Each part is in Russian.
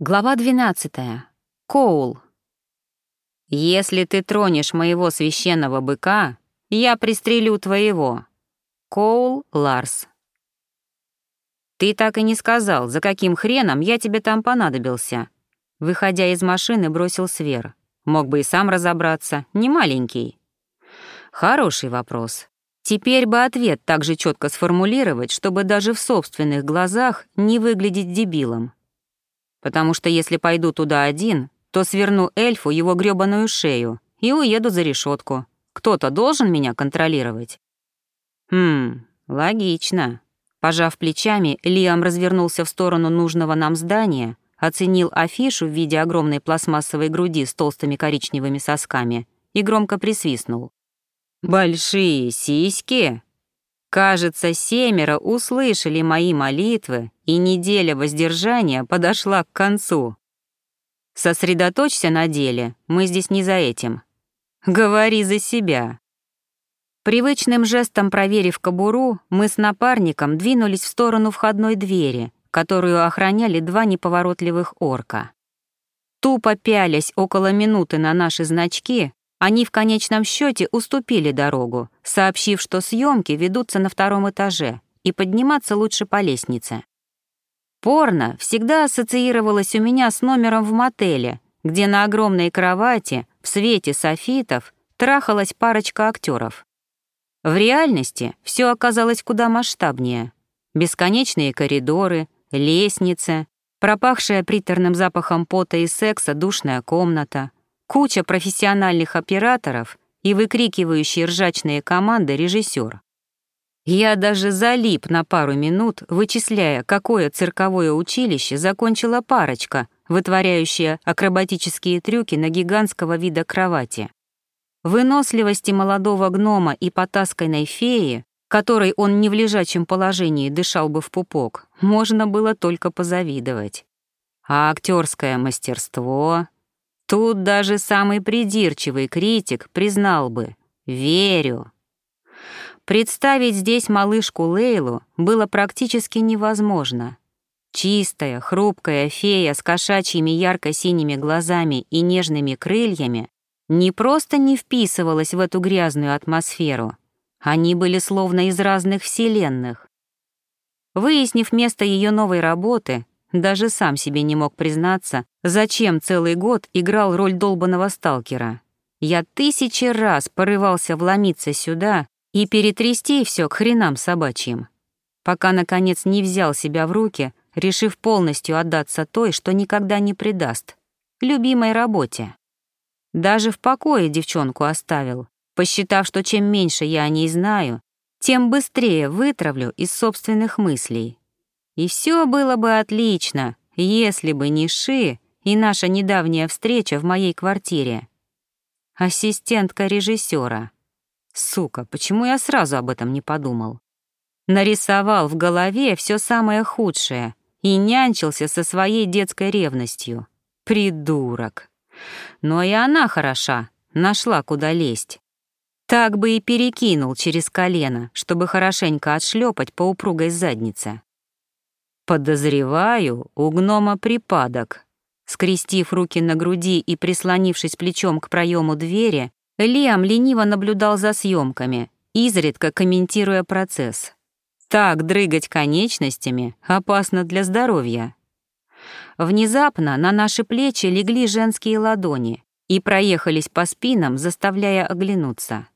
Глава 12. Коул. «Если ты тронешь моего священного быка, я пристрелю твоего». Коул Ларс. «Ты так и не сказал, за каким хреном я тебе там понадобился». Выходя из машины, бросил Свер. Мог бы и сам разобраться, не маленький. Хороший вопрос. Теперь бы ответ так же четко сформулировать, чтобы даже в собственных глазах не выглядеть дебилом потому что если пойду туда один, то сверну эльфу его грёбаную шею и уеду за решетку. Кто-то должен меня контролировать. Хм, логично. Пожав плечами, Лиам развернулся в сторону нужного нам здания, оценил афишу в виде огромной пластмассовой груди с толстыми коричневыми сосками и громко присвистнул. «Большие сиськи!» Кажется, семеро услышали мои молитвы, и неделя воздержания подошла к концу. Сосредоточься на деле, мы здесь не за этим. Говори за себя. Привычным жестом проверив кобуру, мы с напарником двинулись в сторону входной двери, которую охраняли два неповоротливых орка. Тупо пялясь около минуты на наши значки, они в конечном счете уступили дорогу, сообщив, что съемки ведутся на втором этаже и подниматься лучше по лестнице. Порно всегда ассоциировалось у меня с номером в мотеле, где на огромной кровати в свете софитов трахалась парочка актеров. В реальности все оказалось куда масштабнее. Бесконечные коридоры, лестницы, пропахшая приторным запахом пота и секса душная комната, куча профессиональных операторов и выкрикивающие ржачные команды режиссер. Я даже залип на пару минут, вычисляя, какое цирковое училище закончила парочка, вытворяющая акробатические трюки на гигантского вида кровати. Выносливости молодого гнома и потасканной феи, которой он не в лежачем положении дышал бы в пупок, можно было только позавидовать. А актерское мастерство... Тут даже самый придирчивый критик признал бы «верю». Представить здесь малышку Лейлу было практически невозможно. Чистая, хрупкая фея с кошачьими ярко-синими глазами и нежными крыльями не просто не вписывалась в эту грязную атмосферу, они были словно из разных вселенных. Выяснив место ее новой работы, даже сам себе не мог признаться, зачем целый год играл роль долбанного сталкера. Я тысячи раз порывался вломиться сюда и перетрясти все к хренам собачьим, пока, наконец, не взял себя в руки, решив полностью отдаться той, что никогда не предаст, любимой работе. Даже в покое девчонку оставил, посчитав, что чем меньше я о ней знаю, тем быстрее вытравлю из собственных мыслей. И все было бы отлично, если бы не Ши и наша недавняя встреча в моей квартире. Ассистентка режиссера. Сука, почему я сразу об этом не подумал? Нарисовал в голове все самое худшее и нянчился со своей детской ревностью. Придурок. Но и она хороша, нашла куда лезть. Так бы и перекинул через колено, чтобы хорошенько отшлепать по упругой заднице. «Подозреваю, у гнома припадок». Скрестив руки на груди и прислонившись плечом к проему двери, Лиам лениво наблюдал за съемками, изредка комментируя процесс. Так дрыгать конечностями опасно для здоровья. Внезапно на наши плечи легли женские ладони и проехались по спинам, заставляя оглянуться.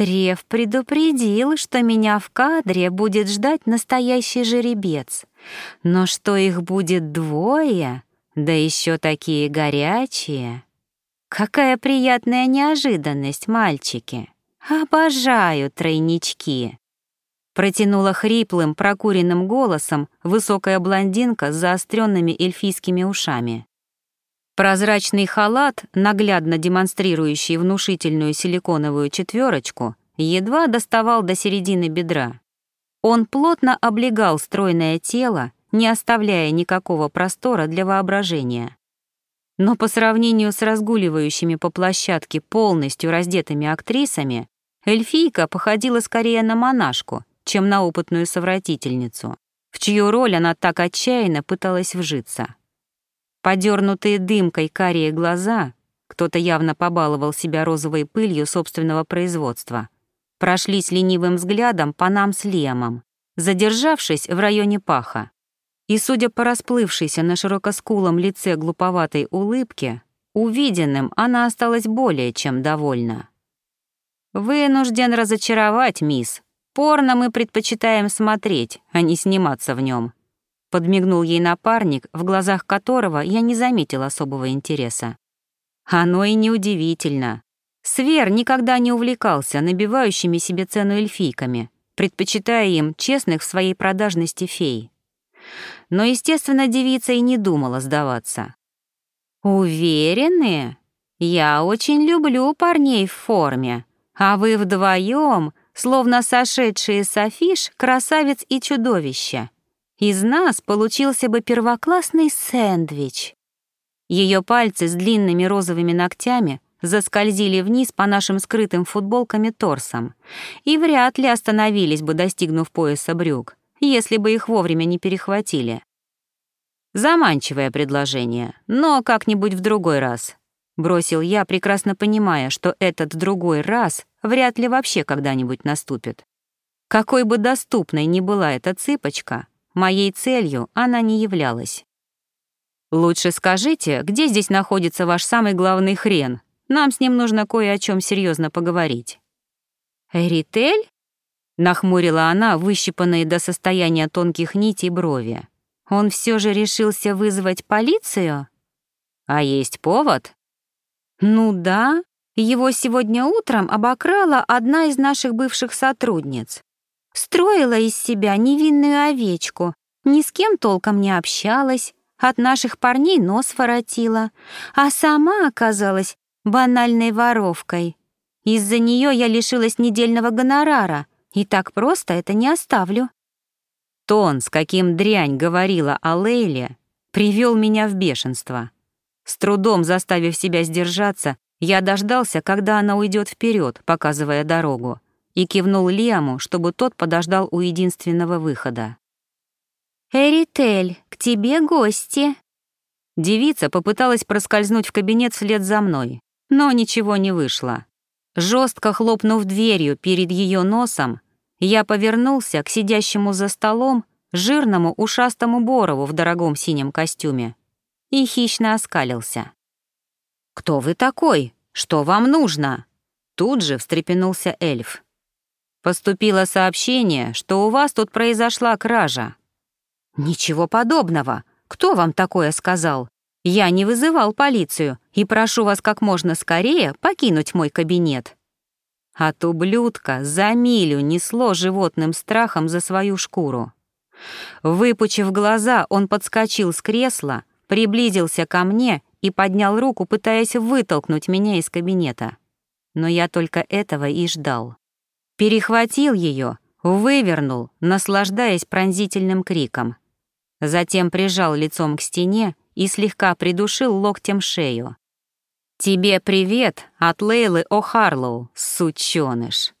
Трев предупредил, что меня в кадре будет ждать настоящий жеребец. Но что их будет двое, да еще такие горячие. Какая приятная неожиданность, мальчики. Обожаю тройнички. Протянула хриплым, прокуренным голосом высокая блондинка с заостренными эльфийскими ушами. Прозрачный халат, наглядно демонстрирующий внушительную силиконовую четверочку, едва доставал до середины бедра. Он плотно облегал стройное тело, не оставляя никакого простора для воображения. Но по сравнению с разгуливающими по площадке полностью раздетыми актрисами, эльфийка походила скорее на монашку, чем на опытную совратительницу, в чью роль она так отчаянно пыталась вжиться. Подернутые дымкой карие глаза, кто-то явно побаловал себя розовой пылью собственного производства, прошлись ленивым взглядом по нам с Лемом, задержавшись в районе паха. И, судя по расплывшейся на широкоскулом лице глуповатой улыбке, увиденным она осталась более чем довольна. «Вынужден разочаровать, мисс. Порно мы предпочитаем смотреть, а не сниматься в нем. Подмигнул ей напарник, в глазах которого я не заметил особого интереса. Оно и неудивительно. Свер никогда не увлекался набивающими себе цену эльфийками, предпочитая им честных в своей продажности фей. Но, естественно, девица и не думала сдаваться. «Уверены? Я очень люблю парней в форме, а вы вдвоем, словно сошедшие с афиш, красавец и чудовище. Из нас получился бы первоклассный сэндвич. Ее пальцы с длинными розовыми ногтями заскользили вниз по нашим скрытым футболками торсам и вряд ли остановились бы, достигнув пояса брюк, если бы их вовремя не перехватили. Заманчивое предложение, но как-нибудь в другой раз. Бросил я, прекрасно понимая, что этот другой раз вряд ли вообще когда-нибудь наступит. Какой бы доступной ни была эта цыпочка, Моей целью она не являлась. «Лучше скажите, где здесь находится ваш самый главный хрен? Нам с ним нужно кое о чем серьезно поговорить». «Ритель?» — нахмурила она, выщипанные до состояния тонких нитей брови. «Он все же решился вызвать полицию?» «А есть повод?» «Ну да, его сегодня утром обокрала одна из наших бывших сотрудниц. Строила из себя невинную овечку, ни с кем толком не общалась, от наших парней нос воротила, а сама оказалась банальной воровкой. Из-за нее я лишилась недельного гонорара, и так просто это не оставлю. Тон, с каким дрянь говорила о Лейле, привел меня в бешенство. С трудом заставив себя сдержаться, я дождался, когда она уйдет вперед, показывая дорогу и кивнул Лиаму, чтобы тот подождал у единственного выхода. «Эритель, к тебе гости!» Девица попыталась проскользнуть в кабинет вслед за мной, но ничего не вышло. Жестко хлопнув дверью перед ее носом, я повернулся к сидящему за столом жирному ушастому Борову в дорогом синем костюме и хищно оскалился. «Кто вы такой? Что вам нужно?» Тут же встрепенулся эльф. Поступило сообщение, что у вас тут произошла кража. Ничего подобного. Кто вам такое сказал? Я не вызывал полицию и прошу вас как можно скорее покинуть мой кабинет. От ублюдка за милю несло животным страхом за свою шкуру. Выпучив глаза, он подскочил с кресла, приблизился ко мне и поднял руку, пытаясь вытолкнуть меня из кабинета. Но я только этого и ждал перехватил ее, вывернул, наслаждаясь пронзительным криком. Затем прижал лицом к стене и слегка придушил локтем шею. «Тебе привет от Лейлы О'Харлоу, сучёныш!»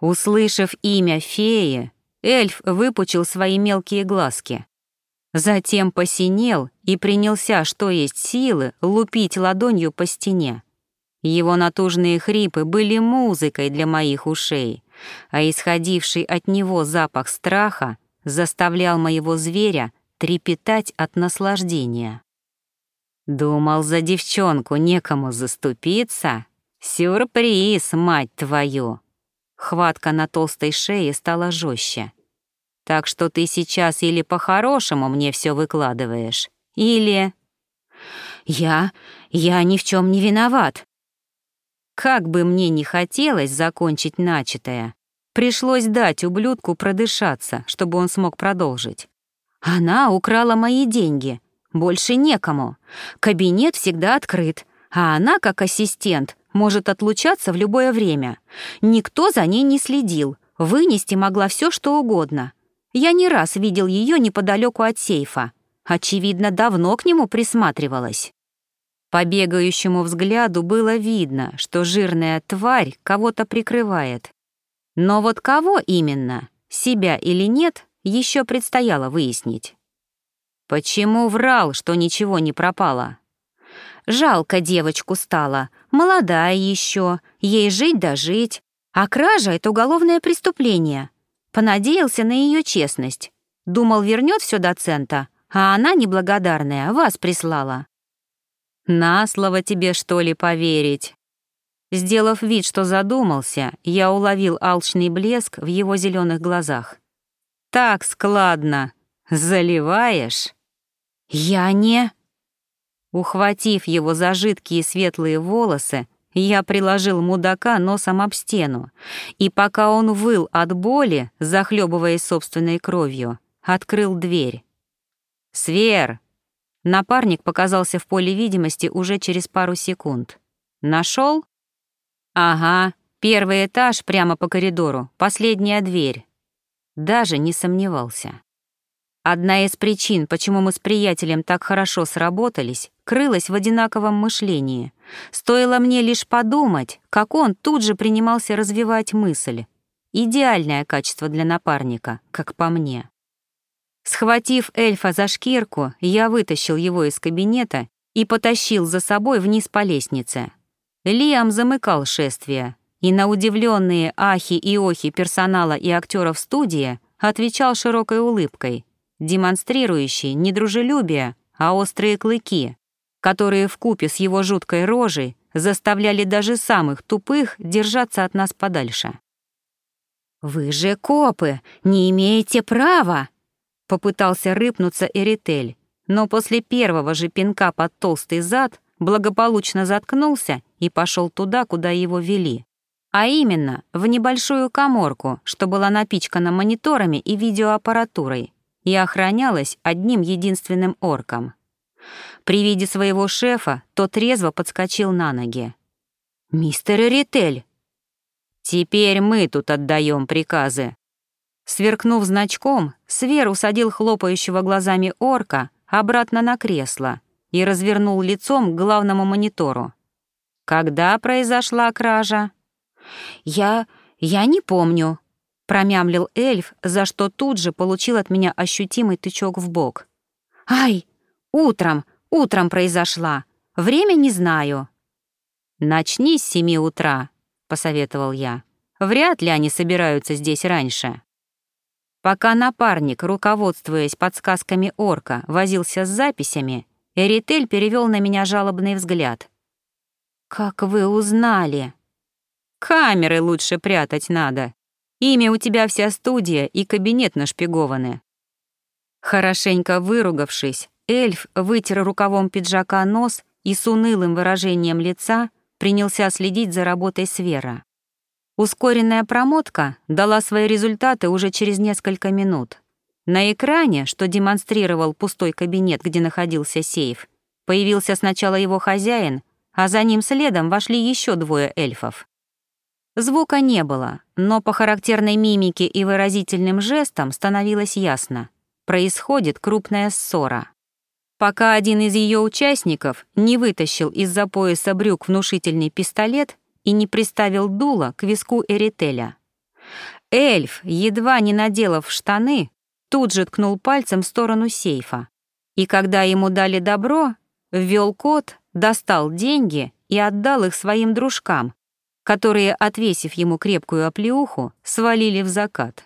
Услышав имя феи, эльф выпучил свои мелкие глазки. Затем посинел и принялся, что есть силы, лупить ладонью по стене. Его натужные хрипы были музыкой для моих ушей, а исходивший от него запах страха заставлял моего зверя трепетать от наслаждения. Думал, за девчонку некому заступиться? Сюрприз, мать твою! Хватка на толстой шее стала жестче. Так что ты сейчас или по-хорошему мне все выкладываешь, или... Я... я ни в чем не виноват, как бы мне ни хотелось закончить начатое, пришлось дать ублюдку продышаться, чтобы он смог продолжить. Она украла мои деньги. Больше некому. Кабинет всегда открыт, а она, как ассистент, может отлучаться в любое время. Никто за ней не следил, вынести могла все, что угодно. Я не раз видел ее неподалеку от сейфа. Очевидно, давно к нему присматривалась. По бегающему взгляду было видно, что жирная тварь кого-то прикрывает. Но вот кого именно, себя или нет, еще предстояло выяснить. Почему врал, что ничего не пропало? Жалко девочку стало, молодая еще, ей жить да жить. А кража — это уголовное преступление. Понадеялся на ее честность. Думал, вернет все до цента, а она, неблагодарная, вас прислала. На слово тебе, что ли, поверить? Сделав вид, что задумался, я уловил алчный блеск в его зеленых глазах. «Так складно. Заливаешь?» «Я не...» Ухватив его за жидкие светлые волосы, я приложил мудака носом об стену, и пока он выл от боли, захлебываясь собственной кровью, открыл дверь. «Свер!» Напарник показался в поле видимости уже через пару секунд. Нашел? Ага, первый этаж прямо по коридору, последняя дверь. Даже не сомневался. Одна из причин, почему мы с приятелем так хорошо сработались, крылась в одинаковом мышлении. Стоило мне лишь подумать, как он тут же принимался развивать мысль. Идеальное качество для напарника, как по мне. Схватив эльфа за шкирку, я вытащил его из кабинета и потащил за собой вниз по лестнице. Лиам замыкал шествие, и на удивленные ахи и охи персонала и актеров студии отвечал широкой улыбкой — демонстрирующий не дружелюбие, а острые клыки, которые в купе с его жуткой рожей заставляли даже самых тупых держаться от нас подальше. «Вы же копы, не имеете права!» Попытался рыпнуться Эритель, но после первого же пинка под толстый зад благополучно заткнулся и пошел туда, куда его вели. А именно, в небольшую коморку, что была напичкана мониторами и видеоаппаратурой, и охранялась одним единственным орком. При виде своего шефа тот резво подскочил на ноги. «Мистер Ритель!» «Теперь мы тут отдаем приказы». Сверкнув значком, Свер усадил хлопающего глазами орка обратно на кресло и развернул лицом к главному монитору. «Когда произошла кража?» «Я... я не помню», Промямлил эльф, за что тут же получил от меня ощутимый тычок в бок. «Ай! Утром! Утром произошла! Время не знаю!» «Начни с семи утра», — посоветовал я. «Вряд ли они собираются здесь раньше». Пока напарник, руководствуясь подсказками орка, возился с записями, Эритель перевел на меня жалобный взгляд. «Как вы узнали?» «Камеры лучше прятать надо», Ими у тебя вся студия и кабинет нашпигованы». Хорошенько выругавшись, эльф вытер рукавом пиджака нос и с унылым выражением лица принялся следить за работой Свера. Ускоренная промотка дала свои результаты уже через несколько минут. На экране, что демонстрировал пустой кабинет, где находился сейф, появился сначала его хозяин, а за ним следом вошли еще двое эльфов. Звука не было, но по характерной мимике и выразительным жестам становилось ясно. Происходит крупная ссора. Пока один из ее участников не вытащил из-за пояса брюк внушительный пистолет и не приставил дуло к виску Эрителя. Эльф, едва не наделав штаны, тут же ткнул пальцем в сторону сейфа. И когда ему дали добро, ввел код, достал деньги и отдал их своим дружкам, которые, отвесив ему крепкую оплеуху, свалили в закат.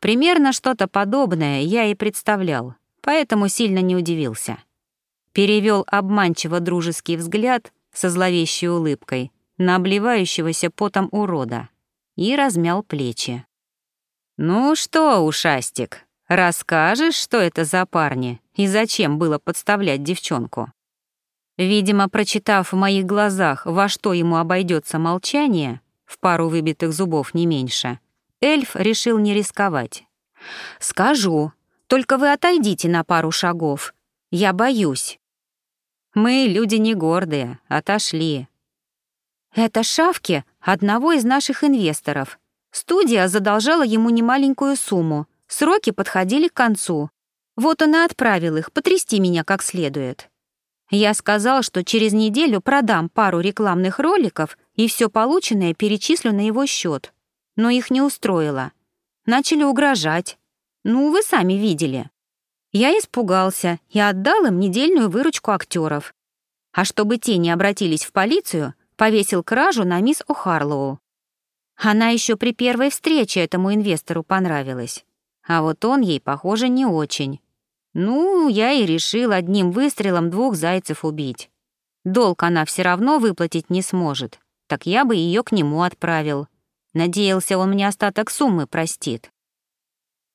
Примерно что-то подобное я и представлял, поэтому сильно не удивился. Перевел обманчиво дружеский взгляд со зловещей улыбкой на обливающегося потом урода и размял плечи. «Ну что, ушастик, расскажешь, что это за парни и зачем было подставлять девчонку?» Видимо, прочитав в моих глазах, во что ему обойдется молчание, в пару выбитых зубов не меньше, эльф решил не рисковать. «Скажу, только вы отойдите на пару шагов. Я боюсь». «Мы, люди не гордые, отошли». «Это шавки одного из наших инвесторов. Студия задолжала ему немаленькую сумму, сроки подходили к концу. Вот он и отправил их потрясти меня как следует». Я сказал, что через неделю продам пару рекламных роликов и все полученное перечислю на его счет. Но их не устроило. Начали угрожать. Ну, вы сами видели. Я испугался и отдал им недельную выручку актеров. А чтобы те не обратились в полицию, повесил кражу на мисс О'Харлоу. Она еще при первой встрече этому инвестору понравилась. А вот он ей, похоже, не очень. Ну, я и решил одним выстрелом двух зайцев убить. Долг она все равно выплатить не сможет, так я бы ее к нему отправил. Надеялся, он мне остаток суммы простит.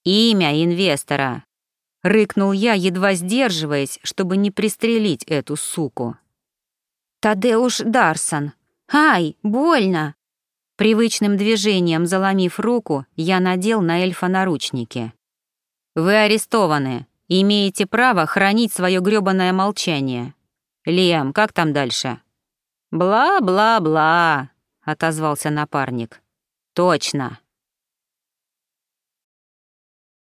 «Имя инвестора!» — рыкнул я, едва сдерживаясь, чтобы не пристрелить эту суку. «Тадеуш Дарсон! Ай, больно!» Привычным движением заломив руку, я надел на эльфа наручники. «Вы арестованы. Имеете право хранить свое грёбаное молчание. Лиам, как там дальше?» «Бла-бла-бла», — отозвался напарник. «Точно.